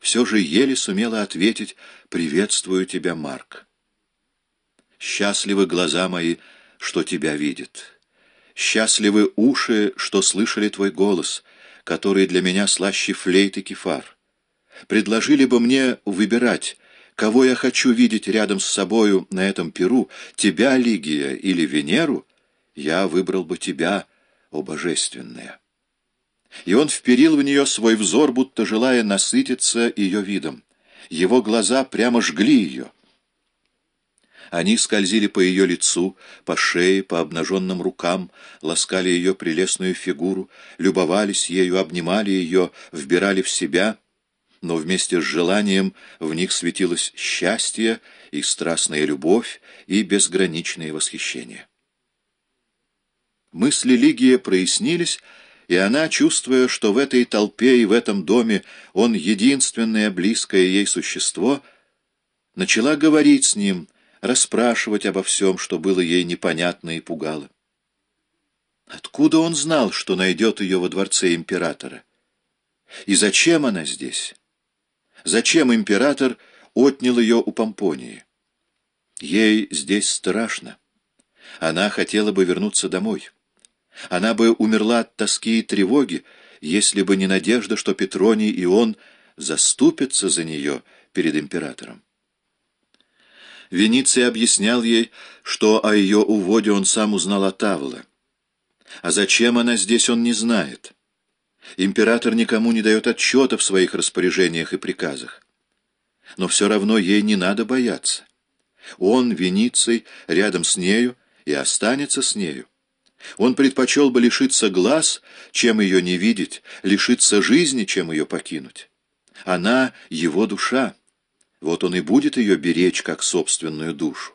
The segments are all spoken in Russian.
все же еле сумела ответить «Приветствую тебя, Марк». Счастливы глаза мои, что тебя видят. Счастливы уши, что слышали твой голос, который для меня слаще флейт и кефар. Предложили бы мне выбирать, кого я хочу видеть рядом с собою на этом перу, тебя, Лигия, или Венеру, я выбрал бы тебя, о божественная. И он вперил в нее свой взор, будто желая насытиться ее видом. Его глаза прямо жгли ее. Они скользили по ее лицу, по шее, по обнаженным рукам, ласкали ее прелестную фигуру, любовались ею, обнимали ее, вбирали в себя, но вместе с желанием в них светилось счастье и страстная любовь и безграничное восхищение. Мысли Лигия прояснились, и она, чувствуя, что в этой толпе и в этом доме он единственное близкое ей существо, начала говорить с ним — расспрашивать обо всем, что было ей непонятно и пугало. Откуда он знал, что найдет ее во дворце императора? И зачем она здесь? Зачем император отнял ее у Помпонии? Ей здесь страшно. Она хотела бы вернуться домой. Она бы умерла от тоски и тревоги, если бы не надежда, что Петроний и он заступятся за нее перед императором. Вениций объяснял ей, что о ее уводе он сам узнал от Авла. А зачем она здесь, он не знает. Император никому не дает отчета в своих распоряжениях и приказах. Но все равно ей не надо бояться. Он, Вениций, рядом с нею и останется с нею. Он предпочел бы лишиться глаз, чем ее не видеть, лишиться жизни, чем ее покинуть. Она — его душа. Вот он и будет ее беречь, как собственную душу.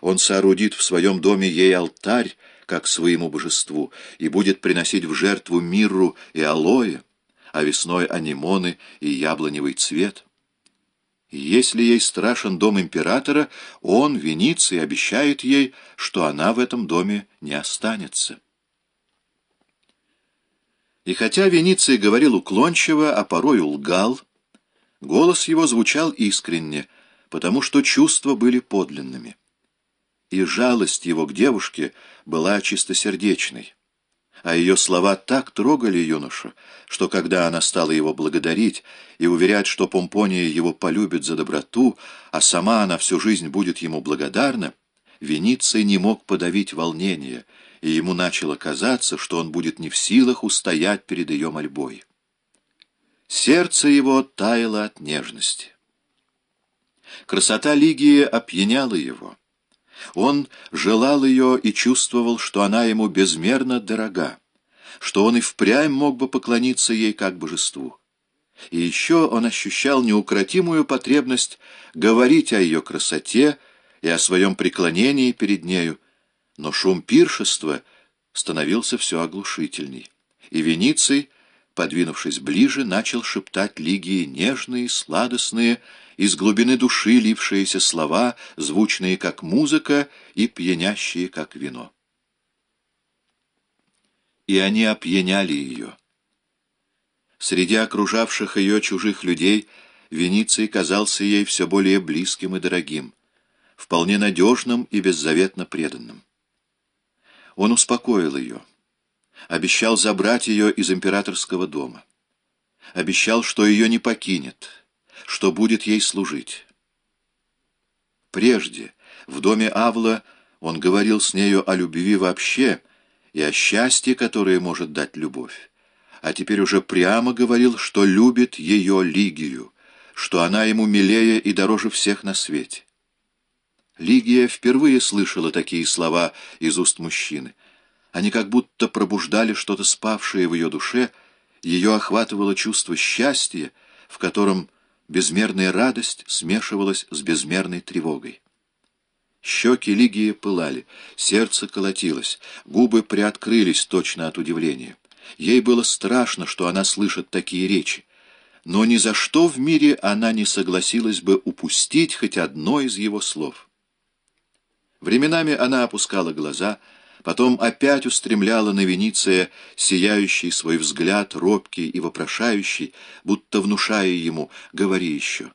Он соорудит в своем доме ей алтарь, как своему божеству, и будет приносить в жертву мирру и алоэ, а весной анимоны и яблоневый цвет. Если ей страшен дом императора, он, Вениций, обещает ей, что она в этом доме не останется. И хотя Вениций говорил уклончиво, а порой лгал, Голос его звучал искренне, потому что чувства были подлинными. И жалость его к девушке была чистосердечной. А ее слова так трогали юношу, что когда она стала его благодарить и уверять, что Помпония его полюбит за доброту, а сама она всю жизнь будет ему благодарна, Вениций не мог подавить волнение, и ему начало казаться, что он будет не в силах устоять перед ее мольбой. Сердце его таяло от нежности. Красота Лигии опьяняла его. Он желал ее и чувствовал, что она ему безмерно дорога, что он и впрямь мог бы поклониться ей как божеству. И еще он ощущал неукротимую потребность говорить о ее красоте и о своем преклонении перед нею, но шум пиршества становился все оглушительней, и Вениций — подвинувшись ближе, начал шептать Лигии нежные, сладостные, из глубины души лившиеся слова, звучные как музыка и пьянящие как вино. И они опьяняли ее. Среди окружавших ее чужих людей Вениций казался ей все более близким и дорогим, вполне надежным и беззаветно преданным. Он успокоил ее обещал забрать ее из императорского дома. Обещал, что ее не покинет, что будет ей служить. Прежде, в доме Авла, он говорил с нею о любви вообще и о счастье, которое может дать любовь. А теперь уже прямо говорил, что любит ее Лигию, что она ему милее и дороже всех на свете. Лигия впервые слышала такие слова из уст мужчины. Они как будто пробуждали что-то спавшее в ее душе, ее охватывало чувство счастья, в котором безмерная радость смешивалась с безмерной тревогой. Щеки Лигии пылали, сердце колотилось, губы приоткрылись точно от удивления. Ей было страшно, что она слышит такие речи, но ни за что в мире она не согласилась бы упустить хоть одно из его слов. Временами она опускала глаза, Потом опять устремляла на Вениция сияющий свой взгляд, робкий и вопрошающий, будто внушая ему «говори еще».